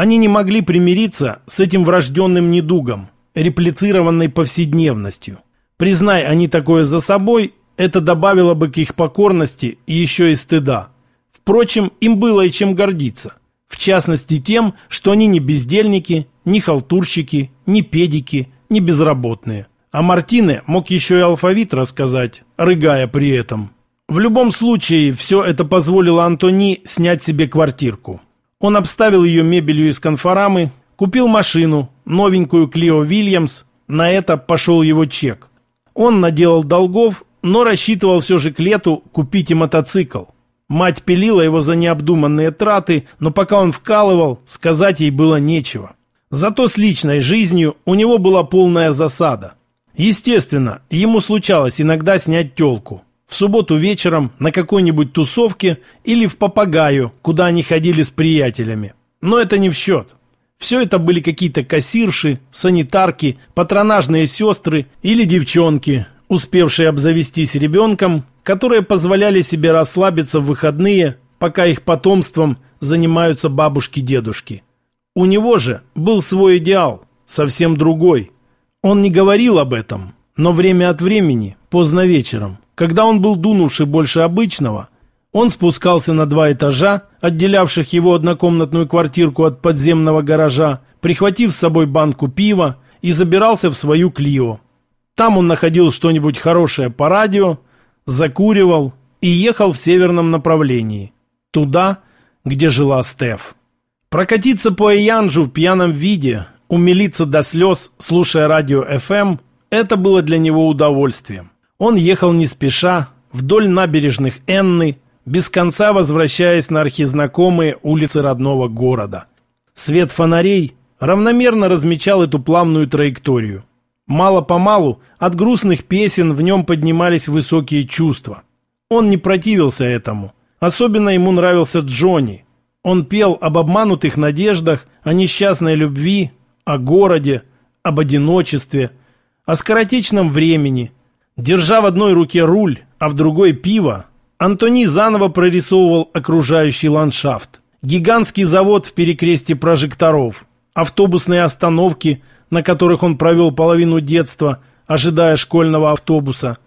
Они не могли примириться с этим врожденным недугом, реплицированной повседневностью. Признай они такое за собой, это добавило бы к их покорности еще и стыда. Впрочем, им было и чем гордиться. В частности тем, что они не бездельники, не халтурщики, не педики, не безработные. А Мартине мог еще и алфавит рассказать, рыгая при этом. В любом случае, все это позволило Антони снять себе квартирку. Он обставил ее мебелью из конфорамы, купил машину, новенькую Клио Вильямс, на это пошел его чек. Он наделал долгов, но рассчитывал все же к лету купить и мотоцикл. Мать пилила его за необдуманные траты, но пока он вкалывал, сказать ей было нечего. Зато с личной жизнью у него была полная засада. Естественно, ему случалось иногда снять телку. В субботу вечером на какой-нибудь тусовке или в Попагаю, куда они ходили с приятелями. Но это не в счет. Все это были какие-то кассирши, санитарки, патронажные сестры или девчонки, успевшие обзавестись ребенком, которые позволяли себе расслабиться в выходные, пока их потомством занимаются бабушки-дедушки. У него же был свой идеал, совсем другой – он не говорил об этом, но время от времени, поздно вечером, когда он был дунувший больше обычного, он спускался на два этажа, отделявших его однокомнатную квартирку от подземного гаража, прихватив с собой банку пива и забирался в свою Клио. Там он находил что-нибудь хорошее по радио, закуривал и ехал в северном направлении, туда, где жила Стеф. Прокатиться по Эянжу в пьяном виде Умилиться до слез, слушая радио FM, это было для него удовольствием. Он ехал не спеша, вдоль набережных Энны, без конца возвращаясь на архизнакомые улицы родного города. Свет фонарей равномерно размечал эту плавную траекторию. Мало-помалу от грустных песен в нем поднимались высокие чувства. Он не противился этому. Особенно ему нравился Джонни. Он пел об обманутых надеждах, о несчастной любви, о городе, об одиночестве, о скоротечном времени. Держа в одной руке руль, а в другой пиво, Антони заново прорисовывал окружающий ландшафт. Гигантский завод в перекресте прожекторов, автобусные остановки, на которых он провел половину детства, ожидая школьного автобуса,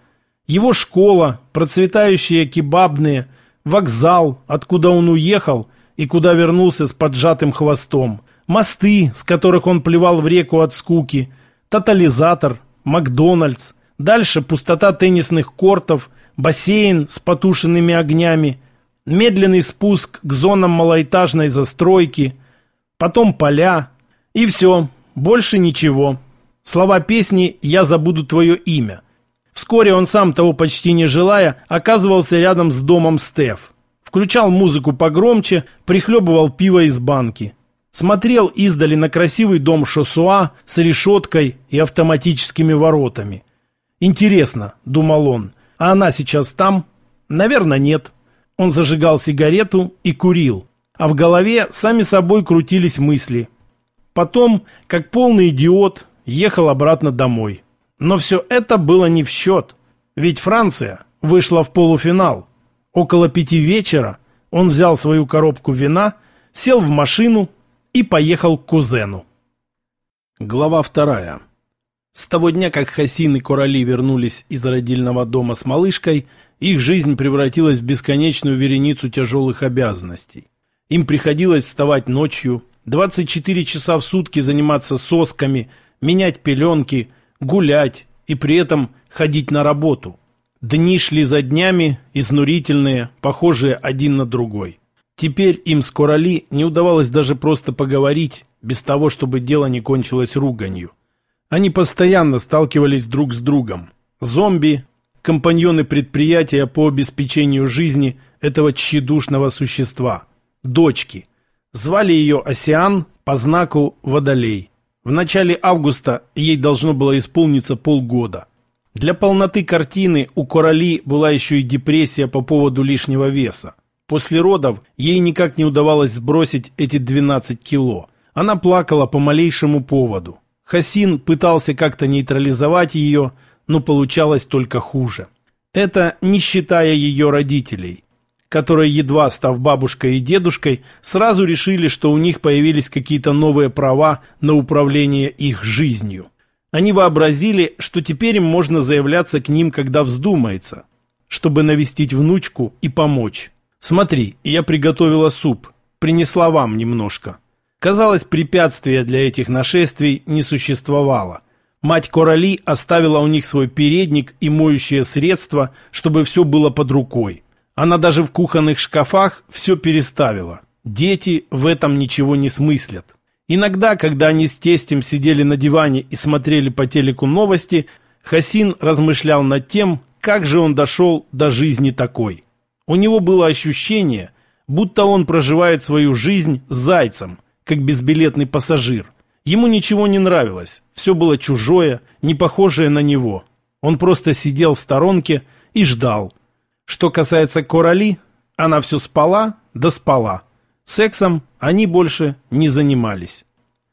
его школа, процветающие кебабные, вокзал, откуда он уехал и куда вернулся с поджатым хвостом – мосты, с которых он плевал в реку от скуки, тотализатор, Макдональдс, дальше пустота теннисных кортов, бассейн с потушенными огнями, медленный спуск к зонам малоэтажной застройки, потом поля и все, больше ничего. Слова песни «Я забуду твое имя». Вскоре он сам, того почти не желая, оказывался рядом с домом Стеф. Включал музыку погромче, прихлебывал пиво из банки смотрел издали на красивый дом Шосуа с решеткой и автоматическими воротами. «Интересно», — думал он, — «а она сейчас там?» «Наверное, нет». Он зажигал сигарету и курил, а в голове сами собой крутились мысли. Потом, как полный идиот, ехал обратно домой. Но все это было не в счет, ведь Франция вышла в полуфинал. Около пяти вечера он взял свою коробку вина, сел в машину и поехал к кузену. Глава вторая. С того дня, как Хасин и Короли вернулись из родильного дома с малышкой, их жизнь превратилась в бесконечную вереницу тяжелых обязанностей. Им приходилось вставать ночью, 24 часа в сутки заниматься сосками, менять пеленки, гулять и при этом ходить на работу. Дни шли за днями, изнурительные, похожие один на другой. Теперь им с Короли не удавалось даже просто поговорить, без того, чтобы дело не кончилось руганью. Они постоянно сталкивались друг с другом. Зомби, компаньоны предприятия по обеспечению жизни этого тщедушного существа. Дочки. Звали ее Осиан по знаку Водолей. В начале августа ей должно было исполниться полгода. Для полноты картины у Короли была еще и депрессия по поводу лишнего веса. После родов ей никак не удавалось сбросить эти 12 кило. Она плакала по малейшему поводу. Хасин пытался как-то нейтрализовать ее, но получалось только хуже. Это не считая ее родителей. которые, едва став бабушкой и дедушкой, сразу решили, что у них появились какие-то новые права на управление их жизнью. Они вообразили, что теперь им можно заявляться к ним, когда вздумается, чтобы навестить внучку и помочь. «Смотри, я приготовила суп, принесла вам немножко». Казалось, препятствия для этих нашествий не существовало. Мать Короли оставила у них свой передник и моющее средство, чтобы все было под рукой. Она даже в кухонных шкафах все переставила. Дети в этом ничего не смыслят. Иногда, когда они с тестем сидели на диване и смотрели по телеку новости, Хасин размышлял над тем, как же он дошел до жизни такой. У него было ощущение, будто он проживает свою жизнь зайцем, как безбилетный пассажир. Ему ничего не нравилось, все было чужое, не похожее на него. Он просто сидел в сторонке и ждал, что касается Корали, она все спала да спала. Сексом они больше не занимались.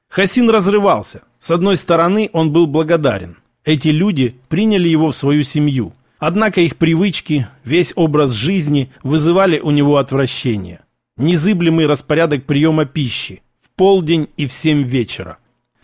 Хасин разрывался. С одной стороны, он был благодарен. Эти люди приняли его в свою семью. Однако их привычки, весь образ жизни вызывали у него отвращение. Незыблемый распорядок приема пищи. Полдень и в семь вечера.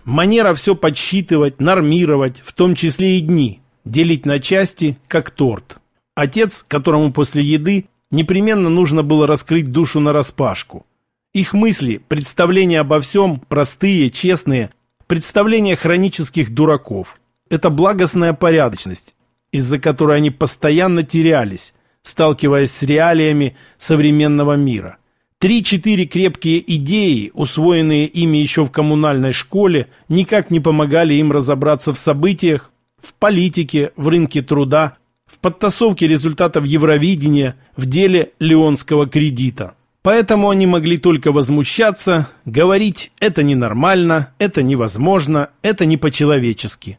Манера все подсчитывать, нормировать, в том числе и дни. Делить на части, как торт. Отец, которому после еды непременно нужно было раскрыть душу нараспашку. Их мысли, представления обо всем, простые, честные, представления хронических дураков. Это благостная порядочность, из-за которой они постоянно терялись, сталкиваясь с реалиями современного мира. Три-четыре крепкие идеи, усвоенные ими еще в коммунальной школе, никак не помогали им разобраться в событиях, в политике, в рынке труда, в подтасовке результатов Евровидения в деле Леонского кредита. Поэтому они могли только возмущаться, говорить «это ненормально», «это невозможно», «это не по-человечески».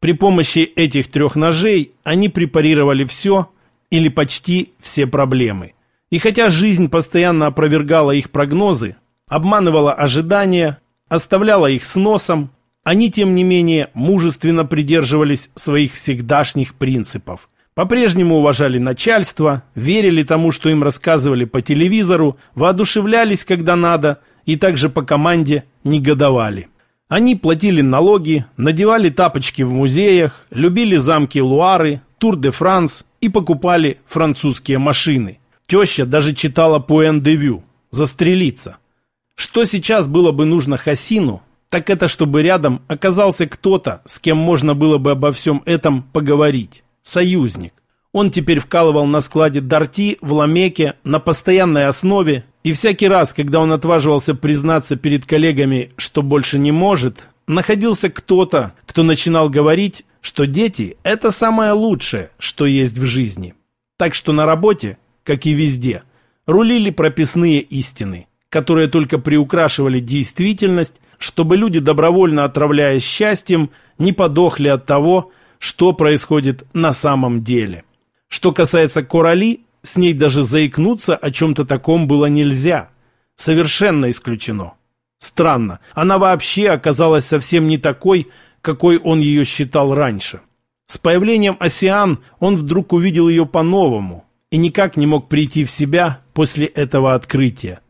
При помощи этих трех ножей они препарировали все или почти все проблемы. И хотя жизнь постоянно опровергала их прогнозы, обманывала ожидания, оставляла их с носом, они, тем не менее, мужественно придерживались своих всегдашних принципов. По-прежнему уважали начальство, верили тому, что им рассказывали по телевизору, воодушевлялись, когда надо, и также по команде негодовали. Они платили налоги, надевали тапочки в музеях, любили замки Луары, Тур-де-Франс и покупали французские машины. Теща даже читала Point de Vue «Застрелиться». Что сейчас было бы нужно Хасину, так это чтобы рядом оказался кто-то, с кем можно было бы обо всем этом поговорить союзник. Он теперь вкалывал на складе Дарти в Ламеке на постоянной основе, и всякий раз, когда он отваживался признаться перед коллегами, что больше не может, находился кто-то, кто начинал говорить, что дети – это самое лучшее, что есть в жизни. Так что на работе, как и везде, рулили прописные истины, которые только приукрашивали действительность, чтобы люди, добровольно отравляясь счастьем, не подохли от того, что происходит на самом деле. Что касается Корали, с ней даже заикнуться о чем-то таком было нельзя. Совершенно исключено. Странно, она вообще оказалась совсем не такой, какой он ее считал раньше. С появлением Осиан он вдруг увидел ее по-новому и никак не мог прийти в себя после этого открытия.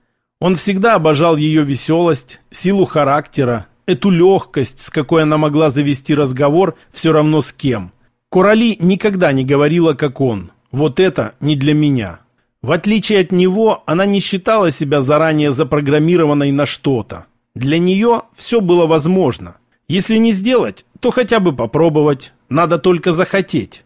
Он всегда обожал ее веселость, силу характера, эту легкость, с какой она могла завести разговор все равно с кем. Курали никогда не говорила, как он. Вот это не для меня. В отличие от него, она не считала себя заранее запрограммированной на что-то. Для нее все было возможно. Если не сделать, то хотя бы попробовать. Надо только захотеть.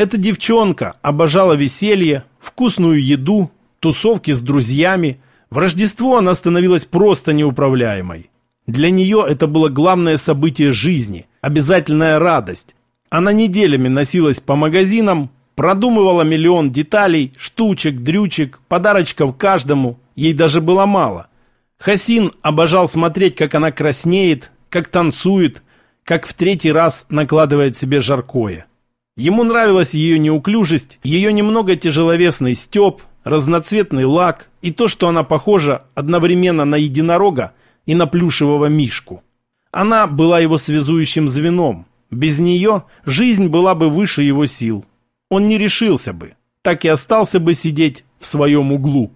Эта девчонка обожала веселье, вкусную еду, тусовки с друзьями. В Рождество она становилась просто неуправляемой. Для нее это было главное событие жизни, обязательная радость. Она неделями носилась по магазинам, продумывала миллион деталей, штучек, дрючек, подарочков каждому. Ей даже было мало. Хасин обожал смотреть, как она краснеет, как танцует, как в третий раз накладывает себе жаркое. Ему нравилась ее неуклюжесть, ее немного тяжеловесный степ, разноцветный лак и то, что она похожа одновременно на единорога и на плюшевого мишку. Она была его связующим звеном. Без нее жизнь была бы выше его сил. Он не решился бы. Так и остался бы сидеть в своем углу.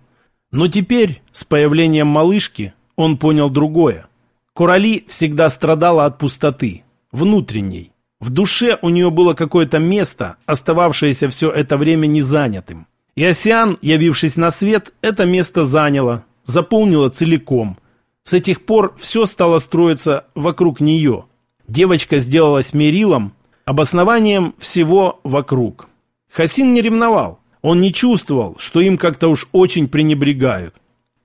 Но теперь, с появлением малышки, он понял другое. Курали всегда страдала от пустоты, внутренней. В душе у нее было какое-то место, остававшееся все это время незанятым. И Осиан, явившись на свет, это место заняло, заполнило целиком. С этих пор все стало строиться вокруг нее. Девочка сделалась мерилом, обоснованием всего вокруг. Хасин не ревновал. Он не чувствовал, что им как-то уж очень пренебрегают.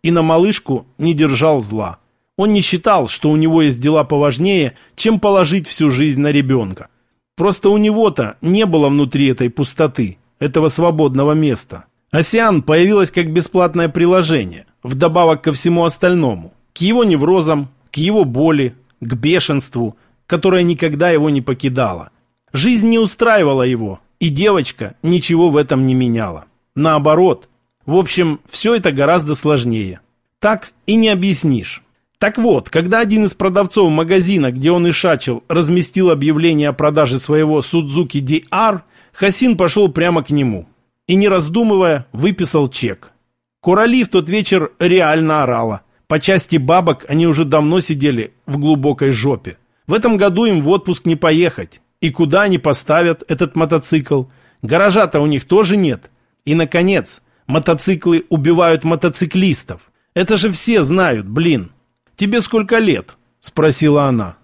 И на малышку не держал зла. Он не считал, что у него есть дела поважнее, чем положить всю жизнь на ребенка. Просто у него-то не было внутри этой пустоты, этого свободного места. Осиан появилось как бесплатное приложение, вдобавок ко всему остальному. К его неврозам, к его боли, к бешенству, которое никогда его не покидало. Жизнь не устраивала его, и девочка ничего в этом не меняла. Наоборот. В общем, все это гораздо сложнее. Так и не объяснишь. Так вот, когда один из продавцов магазина, где он и шачил, разместил объявление о продаже своего Судзуки DR, Хасин пошел прямо к нему. И не раздумывая, выписал чек. Курали в тот вечер реально орала. По части бабок они уже давно сидели в глубокой жопе. В этом году им в отпуск не поехать. И куда они поставят этот мотоцикл? Гаража-то у них тоже нет. И, наконец, мотоциклы убивают мотоциклистов. Это же все знают, блин. Тебе сколько лет? Спросила она.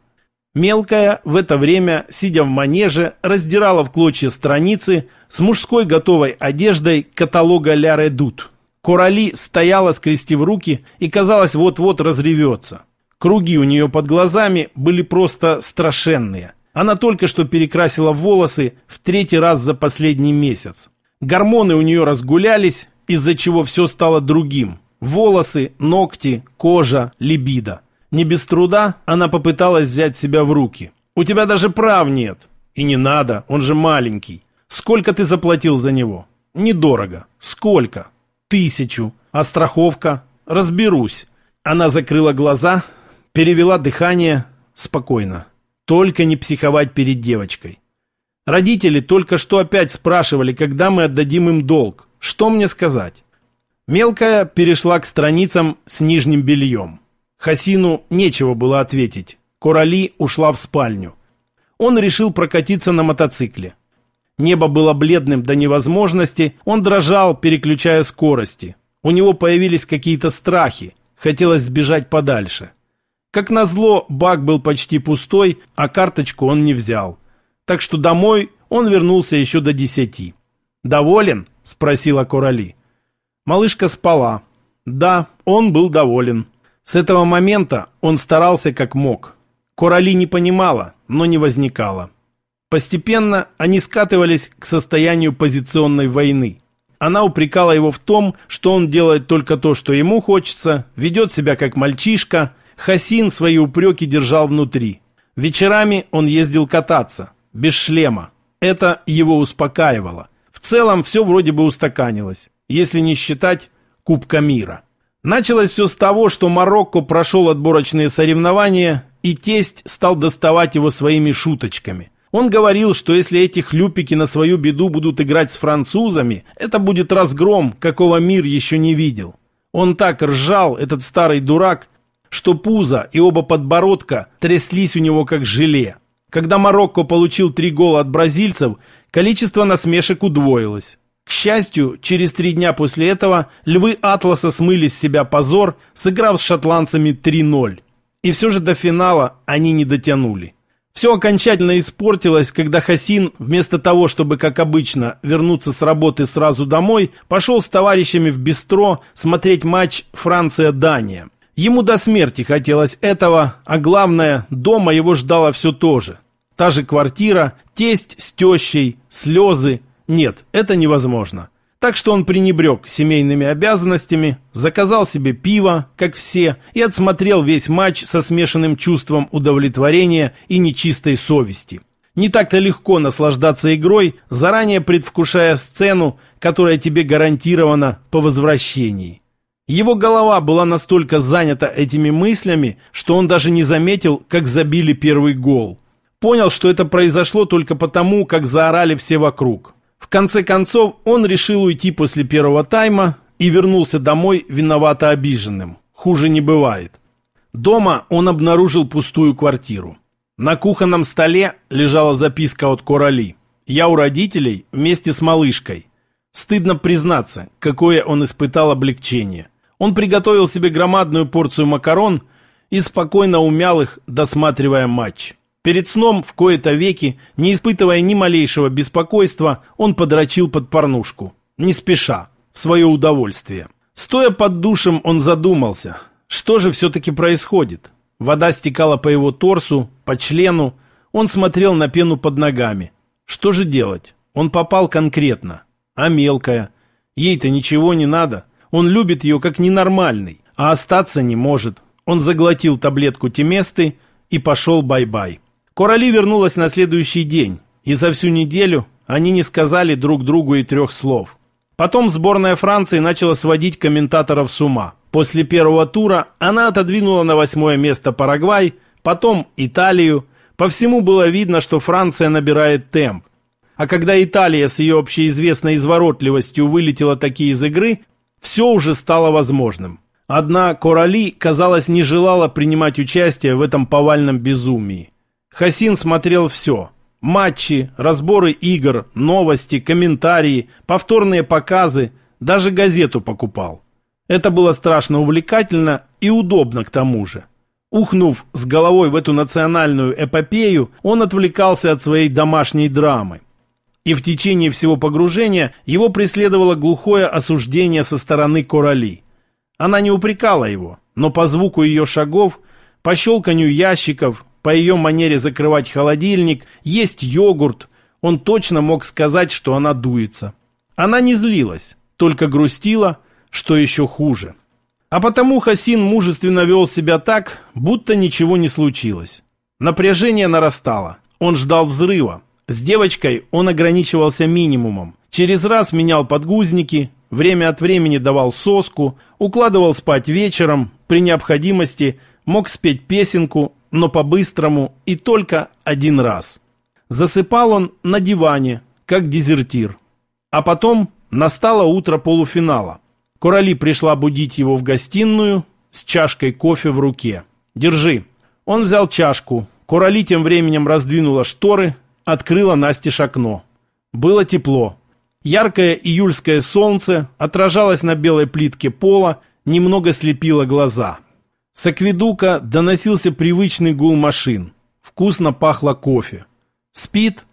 Мелкая в это время, сидя в манеже, раздирала в клочья страницы с мужской готовой одеждой каталога «Ля Редут». Корали стояла, скрестив руки, и, казалось, вот-вот разревется. Круги у нее под глазами были просто страшенные. Она только что перекрасила волосы в третий раз за последний месяц. Гормоны у нее разгулялись, из-за чего все стало другим. Волосы, ногти, кожа, либидо. Не без труда она попыталась взять себя в руки. «У тебя даже прав нет». «И не надо, он же маленький». «Сколько ты заплатил за него?» «Недорого». «Сколько?» «Тысячу». «А страховка?» «Разберусь». Она закрыла глаза, перевела дыхание спокойно. Только не психовать перед девочкой. Родители только что опять спрашивали, когда мы отдадим им долг. Что мне сказать? Мелкая перешла к страницам с нижним бельем. Хасину нечего было ответить. Корали ушла в спальню. Он решил прокатиться на мотоцикле. Небо было бледным до невозможности, он дрожал, переключая скорости. У него появились какие-то страхи, хотелось сбежать подальше. Как назло, бак был почти пустой, а карточку он не взял. Так что домой он вернулся еще до десяти. «Доволен?» – спросила Корали. Малышка спала. Да, он был доволен. С этого момента он старался как мог. Корали не понимала, но не возникала. Постепенно они скатывались к состоянию позиционной войны. Она упрекала его в том, что он делает только то, что ему хочется, ведет себя как мальчишка – Хасин свои упреки держал внутри. Вечерами он ездил кататься, без шлема. Это его успокаивало. В целом все вроде бы устаканилось, если не считать Кубка мира. Началось все с того, что Марокко прошел отборочные соревнования, и тесть стал доставать его своими шуточками. Он говорил, что если эти хлюпики на свою беду будут играть с французами, это будет разгром, какого мир еще не видел. Он так ржал, этот старый дурак, что пузо и оба подбородка тряслись у него как желе. Когда Марокко получил три гола от бразильцев, количество насмешек удвоилось. К счастью, через три дня после этого львы Атласа смыли с себя позор, сыграв с шотландцами 3-0. И все же до финала они не дотянули. Все окончательно испортилось, когда Хасин, вместо того, чтобы, как обычно, вернуться с работы сразу домой, пошел с товарищами в бистро смотреть матч Франция-Дания. Ему до смерти хотелось этого, а главное, дома его ждало все то же. Та же квартира, тесть с тещей, слезы. Нет, это невозможно. Так что он пренебрег семейными обязанностями, заказал себе пиво, как все, и отсмотрел весь матч со смешанным чувством удовлетворения и нечистой совести. Не так-то легко наслаждаться игрой, заранее предвкушая сцену, которая тебе гарантирована по возвращении. Его голова была настолько занята этими мыслями, что он даже не заметил, как забили первый гол. Понял, что это произошло только потому, как заорали все вокруг. В конце концов, он решил уйти после первого тайма и вернулся домой виновато обиженным. Хуже не бывает. Дома он обнаружил пустую квартиру. На кухонном столе лежала записка от Корали. «Я у родителей вместе с малышкой». Стыдно признаться, какое он испытал облегчение. Он приготовил себе громадную порцию макарон и спокойно умял их, досматривая матч. Перед сном, в кои-то веки, не испытывая ни малейшего беспокойства, он подрочил под порнушку. Не спеша, в свое удовольствие. Стоя под душем, он задумался, что же все-таки происходит. Вода стекала по его торсу, по члену. Он смотрел на пену под ногами. Что же делать? Он попал конкретно. А мелкая? Ей-то ничего не надо. Он любит ее как ненормальный, а остаться не может. Он заглотил таблетку Теместы и пошел бай-бай. Корали вернулась на следующий день, и за всю неделю они не сказали друг другу и трех слов. Потом сборная Франции начала сводить комментаторов с ума. После первого тура она отодвинула на восьмое место Парагвай, потом Италию. По всему было видно, что Франция набирает темп. А когда Италия с ее общеизвестной изворотливостью вылетела таки из игры, все уже стало возможным. Одна Корали, казалось, не желала принимать участие в этом повальном безумии. Хасин смотрел все. Матчи, разборы игр, новости, комментарии, повторные показы, даже газету покупал. Это было страшно увлекательно и удобно к тому же. Ухнув с головой в эту национальную эпопею, он отвлекался от своей домашней драмы. И в течение всего погружения его преследовало глухое осуждение со стороны Корали. Она не упрекала его, но по звуку ее шагов, по щелканью ящиков, по ее манере закрывать холодильник, есть йогурт, он точно мог сказать, что она дуется. Она не злилась, только грустила, что еще хуже. А потому Хасин мужественно вел себя так, будто ничего не случилось. Напряжение нарастало. Он ждал взрыва. С девочкой он ограничивался минимумом. Через раз менял подгузники, время от времени давал соску, укладывал спать вечером, при необходимости мог спеть песенку но по-быстрому и только один раз. Засыпал он на диване, как дезертир. А потом настало утро полуфинала. Курали пришла будить его в гостиную с чашкой кофе в руке. «Держи». Он взял чашку. Курали тем временем раздвинула шторы, открыла настежь окно. Было тепло. Яркое июльское солнце отражалось на белой плитке пола, немного слепило глаза. С акведука доносился привычный гул машин. Вкусно пахло кофе. «Спит?»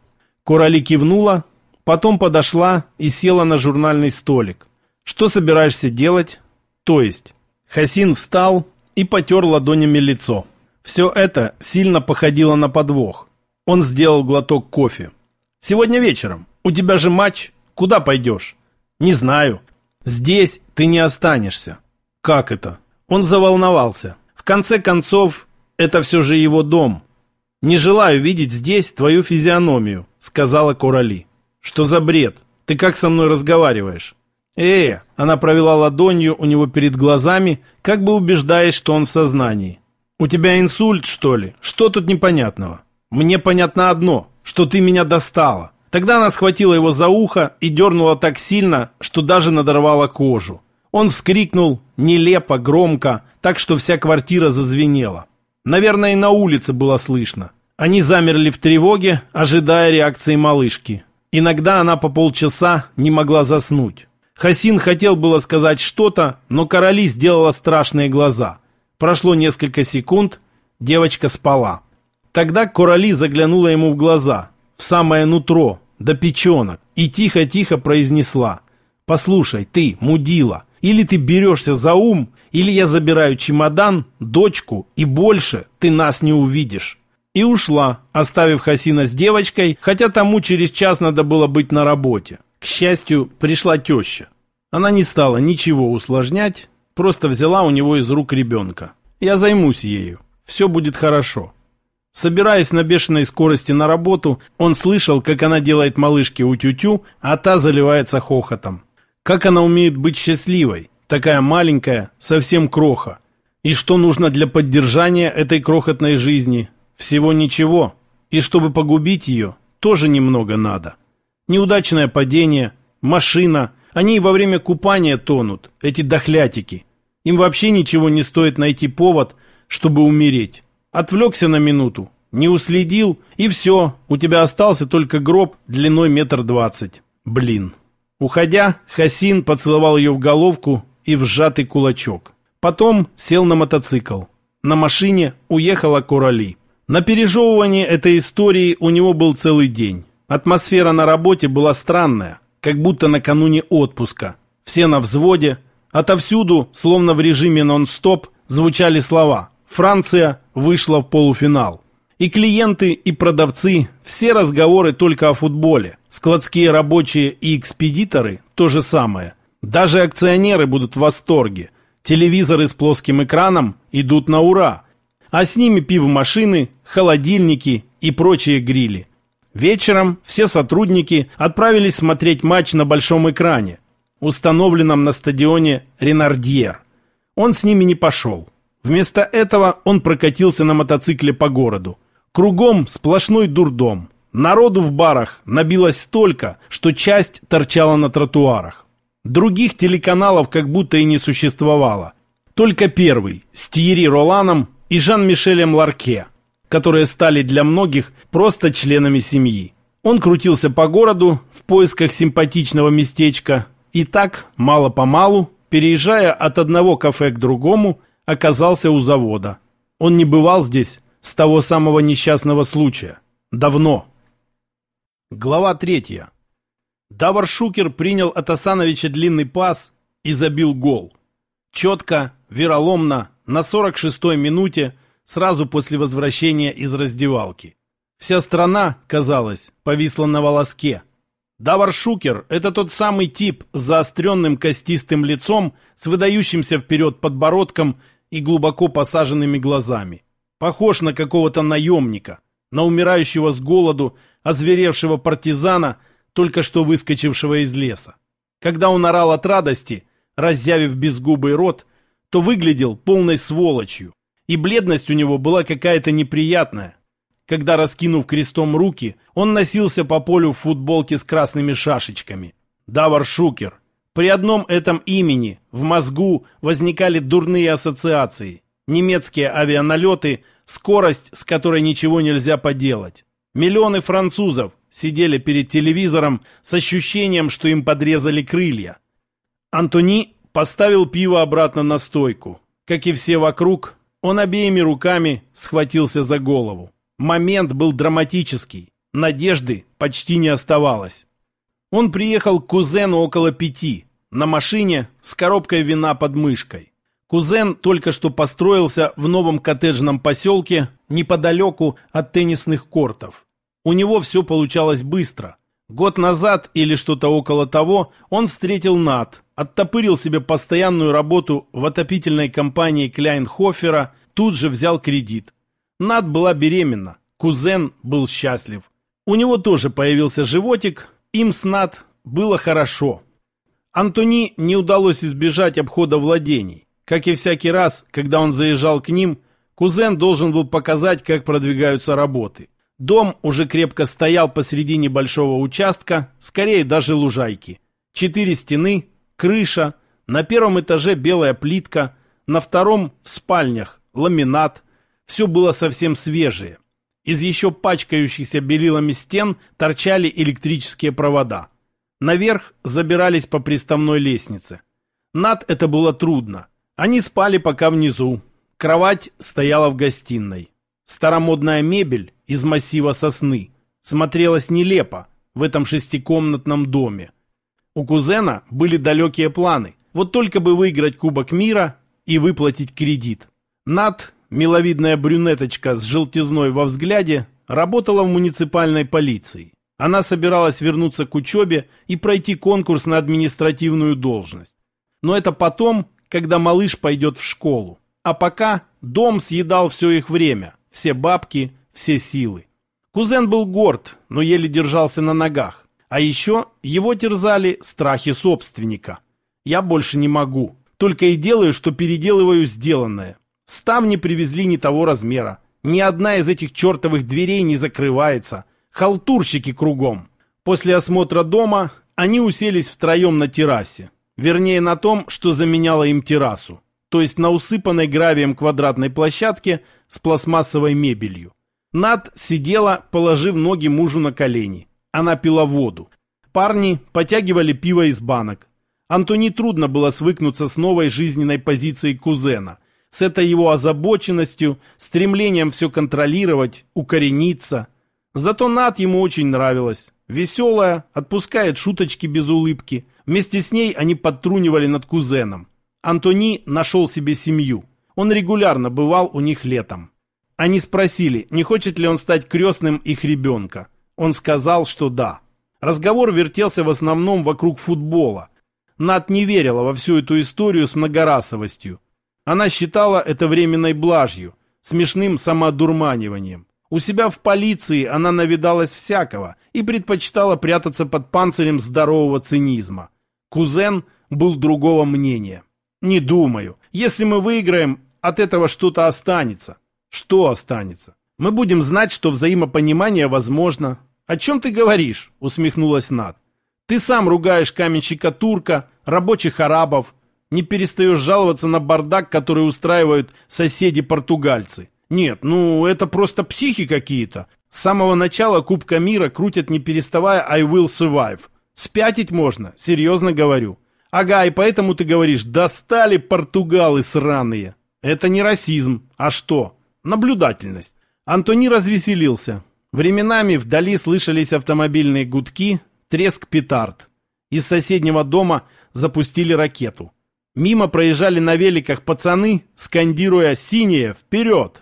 Корали кивнула, потом подошла и села на журнальный столик. «Что собираешься делать?» «То есть?» Хасин встал и потер ладонями лицо. Все это сильно походило на подвох. Он сделал глоток кофе. «Сегодня вечером. У тебя же матч. Куда пойдешь?» «Не знаю. Здесь ты не останешься». «Как это?» Он заволновался. В конце концов, это все же его дом. «Не желаю видеть здесь твою физиономию», — сказала Корали. «Что за бред? Ты как со мной разговариваешь?» «Э, она провела ладонью у него перед глазами, как бы убеждаясь, что он в сознании. «У тебя инсульт, что ли? Что тут непонятного?» «Мне понятно одно, что ты меня достала». Тогда она схватила его за ухо и дернула так сильно, что даже надорвала кожу. Он вскрикнул нелепо, громко, так что вся квартира зазвенела. Наверное, и на улице было слышно. Они замерли в тревоге, ожидая реакции малышки. Иногда она по полчаса не могла заснуть. Хасин хотел было сказать что-то, но Короли сделала страшные глаза. Прошло несколько секунд, девочка спала. Тогда Короли заглянула ему в глаза, в самое нутро, до печенок, и тихо-тихо произнесла «Послушай, ты, мудила, или ты берешься за ум, или я забираю чемодан, дочку, и больше ты нас не увидишь». И ушла, оставив Хасина с девочкой, хотя тому через час надо было быть на работе. К счастью, пришла теща. Она не стала ничего усложнять, просто взяла у него из рук ребенка. «Я займусь ею. Все будет хорошо». Собираясь на бешеной скорости на работу, он слышал, как она делает малышке утю-тю, а та заливается хохотом. Как она умеет быть счастливой, такая маленькая, совсем кроха. И что нужно для поддержания этой крохотной жизни? Всего ничего. И чтобы погубить ее, тоже немного надо. Неудачное падение, машина, Они и во время купания тонут, эти дохлятики. Им вообще ничего не стоит найти повод, чтобы умереть. Отвлекся на минуту, не уследил, и все, у тебя остался только гроб длиной метр двадцать. Блин. Уходя, Хасин поцеловал ее в головку и в сжатый кулачок. Потом сел на мотоцикл. На машине уехала Курали. На пережевывание этой истории у него был целый день. Атмосфера на работе была странная, как будто накануне отпуска. Все на взводе. Отовсюду, словно в режиме нон-стоп, звучали слова «Франция вышла в полуфинал». И клиенты, и продавцы, все разговоры только о футболе. Складские рабочие и экспедиторы – то же самое. Даже акционеры будут в восторге. Телевизоры с плоским экраном идут на ура. А с ними пивомашины, холодильники и прочие грили. Вечером все сотрудники отправились смотреть матч на большом экране, установленном на стадионе Ренардьер. Он с ними не пошел. Вместо этого он прокатился на мотоцикле по городу. Кругом сплошной дурдом. Народу в барах набилось столько, что часть торчала на тротуарах. Других телеканалов как будто и не существовало. Только первый, с Тьерри Роланом и Жан-Мишелем Ларке которые стали для многих просто членами семьи. Он крутился по городу в поисках симпатичного местечка и так, мало-помалу, переезжая от одного кафе к другому, оказался у завода. Он не бывал здесь с того самого несчастного случая. Давно. Глава третья. Давар Шукер принял от Асановича длинный пас и забил гол. Четко, вероломно, на 46-й минуте сразу после возвращения из раздевалки. Вся страна, казалось, повисла на волоске. Давар Шукер – это тот самый тип с заостренным костистым лицом, с выдающимся вперед подбородком и глубоко посаженными глазами. Похож на какого-то наемника, на умирающего с голоду, озверевшего партизана, только что выскочившего из леса. Когда он орал от радости, разъявив безгубый рот, то выглядел полной сволочью, и бледность у него была какая-то неприятная. Когда, раскинув крестом руки, он носился по полю в футболке с красными шашечками. Давар Шукер. При одном этом имени в мозгу возникали дурные ассоциации. Немецкие авианалеты, скорость, с которой ничего нельзя поделать. Миллионы французов сидели перед телевизором с ощущением, что им подрезали крылья. Антони поставил пиво обратно на стойку. Как и все вокруг, он обеими руками схватился за голову. Момент был драматический. Надежды почти не оставалось. Он приехал к кузену около пяти, на машине с коробкой вина под мышкой. Кузен только что построился в новом коттеджном поселке неподалеку от теннисных кортов. У него все получалось быстро. Год назад или что-то около того он встретил Нат, оттопырил себе постоянную работу в отопительной компании Кляйнхофера, тут же взял кредит. Над была беременна, кузен был счастлив. У него тоже появился животик, им с Над было хорошо. Антони не удалось избежать обхода владений. Как и всякий раз, когда он заезжал к ним, кузен должен был показать, как продвигаются работы. Дом уже крепко стоял посреди небольшого участка, скорее даже лужайки. Четыре стены, крыша, на первом этаже белая плитка, на втором в спальнях ламинат. Все было совсем свежее. Из еще пачкающихся белилами стен торчали электрические провода. Наверх забирались по приставной лестнице. Над это было трудно. Они спали пока внизу. Кровать стояла в гостиной. Старомодная мебель из массива сосны смотрелась нелепо в этом шестикомнатном доме. У кузена были далекие планы. Вот только бы выиграть Кубок мира и выплатить кредит. Над, миловидная брюнеточка с желтизной во взгляде, работала в муниципальной полиции. Она собиралась вернуться к учебе и пройти конкурс на административную должность. Но это потом, когда малыш пойдет в школу. А пока дом съедал все их время, все бабки, все силы. Кузен был горд, но еле держался на ногах. А еще его терзали страхи собственника. Я больше не могу. Только и делаю, что переделываю сделанное. Ставни привезли не того размера. Ни одна из этих чертовых дверей не закрывается. Халтурщики кругом. После осмотра дома Они уселись втроем на террасе. Вернее, на том, что заменяло им террасу. То есть на усыпанной гравием квадратной площадке с пластмассовой мебелью. Над сидела, положив ноги мужу на колени. Она пила воду. Парни потягивали пиво из банок. Антони трудно было свыкнуться с новой жизненной позицией кузена. С этой его озабоченностью, стремлением все контролировать, укорениться. Зато Над ему очень нравилась. Веселая, отпускает шуточки без улыбки. Вместе с ней они подтрунивали над кузеном. Антони нашел себе семью. Он регулярно бывал у них летом. Они спросили, не хочет ли он стать крестным их ребенка. Он сказал, что да. Разговор вертелся в основном вокруг футбола. Над не верила во всю эту историю с многорасовостью. Она считала это временной блажью, смешным самоодурманиванием. У себя в полиции она навидалась всякого и предпочитала прятаться под панцирем здорового цинизма. Кузен был другого мнения. «Не думаю. Если мы выиграем, от этого что-то останется». «Что останется?» «Мы будем знать, что взаимопонимание возможно». «О чем ты говоришь?» — усмехнулась Над. «Ты сам ругаешь каменщика турка, рабочих арабов, не перестаешь жаловаться на бардак, который устраивают соседи-португальцы. Нет, ну это просто психи какие-то. С самого начала Кубка мира крутят не переставая I will survive. Спятить можно, серьезно говорю. Ага, и поэтому ты говоришь, достали португалы сраные. Это не расизм, а что? Наблюдательность. Антони развеселился. Временами вдали слышались автомобильные гудки, треск петард. Из соседнего дома запустили ракету. Мимо проезжали на великах пацаны, скандируя «Синее! Вперед!»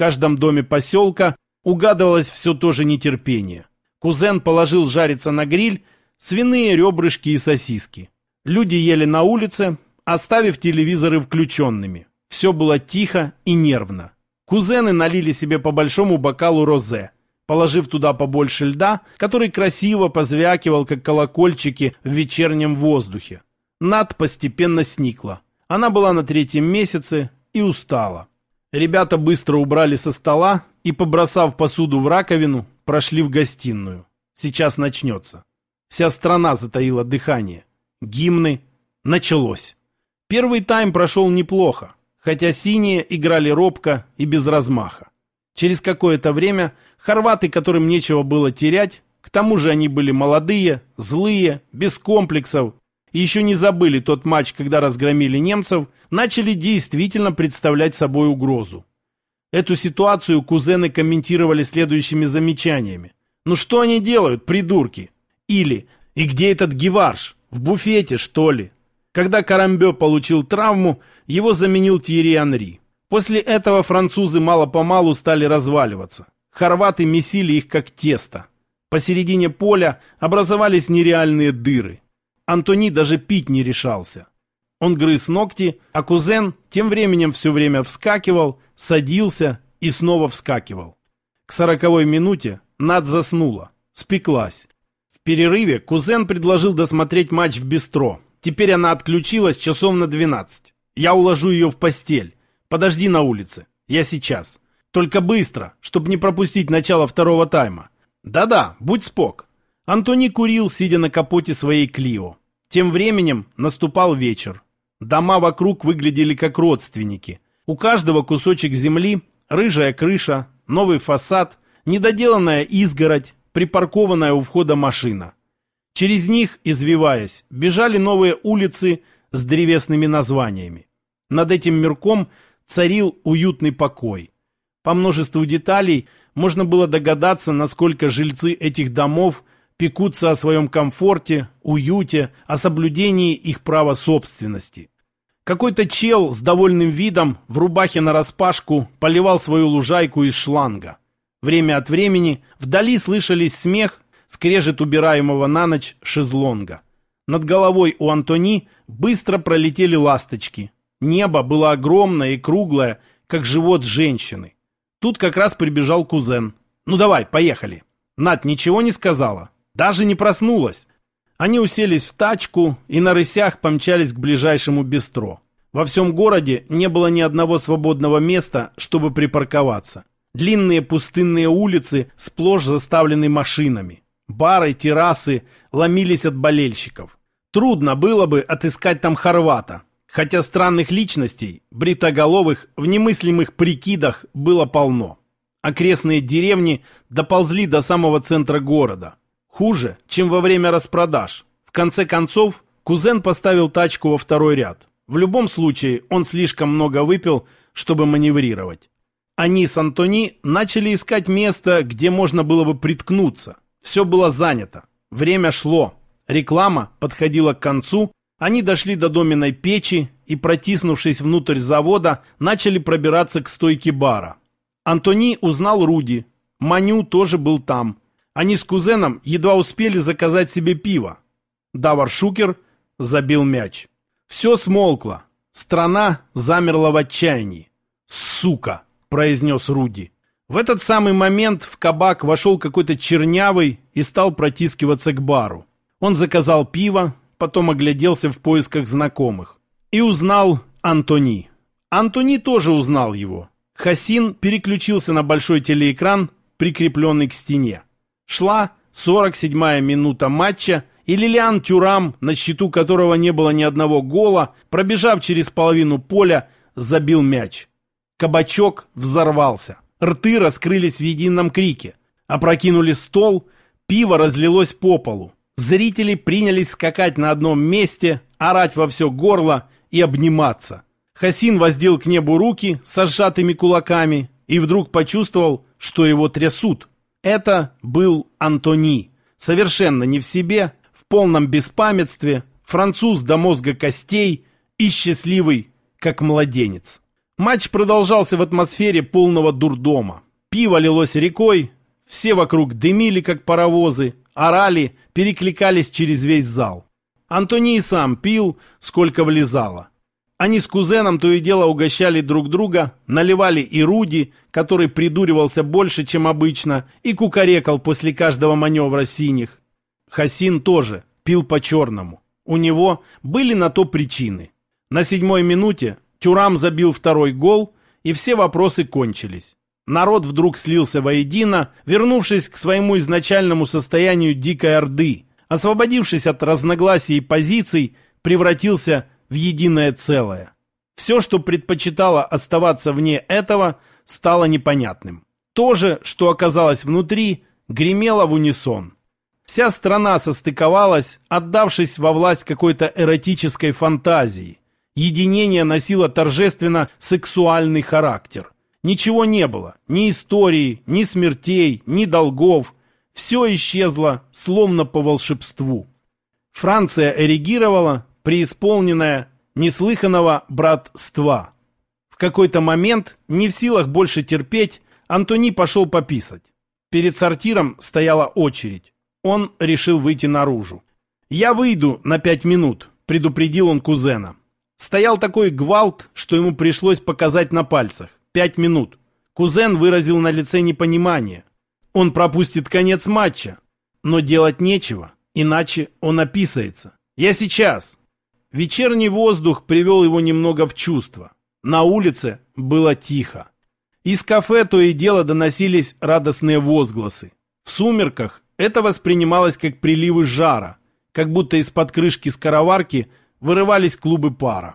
Каждом доме поселка угадывалось все то же нетерпение. Кузен положил жариться на гриль свиные ребрышки и сосиски. Люди ели на улице, оставив телевизоры включенными. Все было тихо и нервно. Кузены налили себе по большому бокалу розе, положив туда побольше льда, который красиво позвякивал, как колокольчики в вечернем воздухе. Над постепенно сникла. Она была на третьем месяце и устала. Ребята быстро убрали со стола и, побросав посуду в раковину, прошли в гостиную. Сейчас начнется. Вся страна затаила дыхание. Гимны. Началось. Первый тайм прошел неплохо, хотя синие играли робко и без размаха. Через какое-то время хорваты, которым нечего было терять, к тому же они были молодые, злые, без комплексов, и еще не забыли тот матч, когда разгромили немцев, начали действительно представлять собой угрозу. Эту ситуацию кузены комментировали следующими замечаниями. «Ну что они делают, придурки?» Или «И где этот Геварш? В буфете, что ли?» Когда Карамбе получил травму, его заменил Тьерри Анри. После этого французы мало-помалу стали разваливаться. Хорваты месили их как тесто. Посередине поля образовались нереальные дыры. Антони даже пить не решался. Он грыз ногти, а кузен тем временем все время вскакивал, садился и снова вскакивал. К сороковой минуте Над заснула, спеклась. В перерыве кузен предложил досмотреть матч в бистро. Теперь она отключилась часов на двенадцать. Я уложу ее в постель. Подожди на улице. Я сейчас. Только быстро, чтобы не пропустить начало второго тайма. Да-да, будь спок. Антони курил, сидя на капоте своей Клио. Тем временем наступал вечер. Дома вокруг выглядели как родственники. У каждого кусочек земли, рыжая крыша, новый фасад, недоделанная изгородь, припаркованная у входа машина. Через них, извиваясь, бежали новые улицы с древесными названиями. Над этим мирком царил уютный покой. По множеству деталей можно было догадаться, насколько жильцы этих домов пекутся о своем комфорте, уюте, о соблюдении их права собственности. Какой-то чел с довольным видом в рубахе нараспашку поливал свою лужайку из шланга. Время от времени вдали слышались смех, скрежет убираемого на ночь шезлонга. Над головой у Антони быстро пролетели ласточки. Небо было огромное и круглое, как живот женщины. Тут как раз прибежал кузен. «Ну давай, поехали». Над ничего не сказала. Даже не проснулась. Они уселись в тачку и на рысях помчались к ближайшему бистро. Во всем городе не было ни одного свободного места, чтобы припарковаться. Длинные пустынные улицы сплошь заставлены машинами. Бары, террасы ломились от болельщиков. Трудно было бы отыскать там хорвата, хотя странных личностей, бритоголовых, в немыслимых прикидах было полно. Окрестные деревни доползли до самого центра города. Хуже, чем во время распродаж. В конце концов, кузен поставил тачку во второй ряд. В любом случае, он слишком много выпил, чтобы маневрировать. Они с Антони начали искать место, где можно было бы приткнуться. Все было занято. Время шло. Реклама подходила к концу. Они дошли до доменной печи и, протиснувшись внутрь завода, начали пробираться к стойке бара. Антони узнал Руди. Маню тоже был там. Они с кузеном едва успели заказать себе пиво. Давар Шукер забил мяч. Все смолкло. Страна замерла в отчаянии. «Сука!» – произнес Руди. В этот самый момент в кабак вошел какой-то чернявый и стал протискиваться к бару. Он заказал пиво, потом огляделся в поисках знакомых. И узнал Антони. Антони тоже узнал его. Хасин переключился на большой телеэкран, прикрепленный к стене. Шла 47-я минута матча, и Лилиан Тюрам, на счету которого не было ни одного гола, пробежав через половину поля, забил мяч. Кабачок взорвался. Рты раскрылись в едином крике. Опрокинули стол, пиво разлилось по полу. Зрители принялись скакать на одном месте, орать во все горло и обниматься. Хасин воздел к небу руки со сжатыми кулаками и вдруг почувствовал, что его трясут. Это был Антони, совершенно не в себе, в полном беспамятстве, француз до мозга костей и счастливый, как младенец. Матч продолжался в атмосфере полного дурдома. Пиво лилось рекой, все вокруг дымили, как паровозы, орали, перекликались через весь зал. Антони сам пил, сколько влезало. Они с кузеном то и дело угощали друг друга, наливали и Руди, который придуривался больше, чем обычно, и кукарекал после каждого маневра синих. Хасин тоже пил по-черному. У него были на то причины. На седьмой минуте Тюрам забил второй гол, и все вопросы кончились. Народ вдруг слился воедино, вернувшись к своему изначальному состоянию дикой орды, освободившись от разногласий и позиций, превратился в единое целое. Все, что предпочитало оставаться вне этого, стало непонятным. То же, что оказалось внутри, гремело в унисон. Вся страна состыковалась, отдавшись во власть какой-то эротической фантазии. Единение носило торжественно сексуальный характер. Ничего не было, ни истории, ни смертей, ни долгов. Все исчезло, словно по волшебству. Франция эрегировала, преисполненная неслыханного братства. В какой-то момент, не в силах больше терпеть, Антони пошел пописать. Перед сортиром стояла очередь. Он решил выйти наружу. «Я выйду на пять минут», — предупредил он кузена. Стоял такой гвалт, что ему пришлось показать на пальцах. Пять минут. Кузен выразил на лице непонимание. Он пропустит конец матча. Но делать нечего, иначе он описается. «Я сейчас», Вечерний воздух привел его немного в чувство. На улице было тихо. Из кафе то и дело доносились радостные возгласы. В сумерках это воспринималось как приливы жара, как будто из-под крышки скороварки вырывались клубы пара.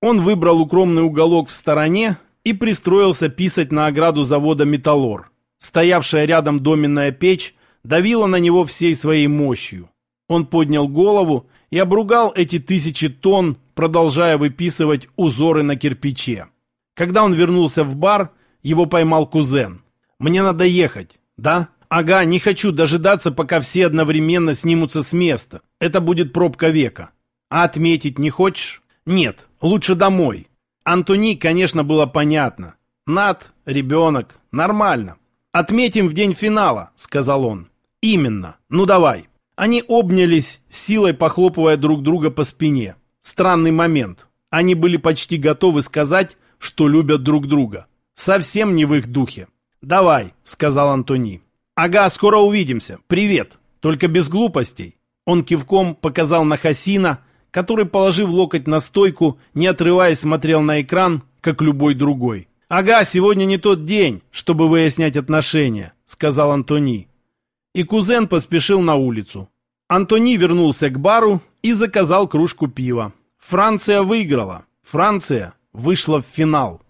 Он выбрал укромный уголок в стороне и пристроился писать на ограду завода «Металлор». Стоявшая рядом доменная печь давила на него всей своей мощью. Он поднял голову и обругал эти тысячи тонн, продолжая выписывать узоры на кирпиче. Когда он вернулся в бар, его поймал кузен. «Мне надо ехать, да?» «Ага, не хочу дожидаться, пока все одновременно снимутся с места. Это будет пробка века. А отметить не хочешь?» «Нет, лучше домой». Антони, конечно, было понятно. Над, ребенок, нормально. «Отметим в день финала», — сказал он. «Именно. Ну давай». Они обнялись, силой похлопывая друг друга по спине. Странный момент. Они были почти готовы сказать, что любят друг друга. Совсем не в их духе. «Давай», — сказал Антони. «Ага, скоро увидимся. Привет. Только без глупостей». Он кивком показал на Хасина, который, положив локоть на стойку, не отрываясь, смотрел на экран, как любой другой. «Ага, сегодня не тот день, чтобы выяснять отношения», — сказал Антони. И кузен поспешил на улицу. Антони вернулся к бару и заказал кружку пива. Франция выиграла. Франция вышла в финал.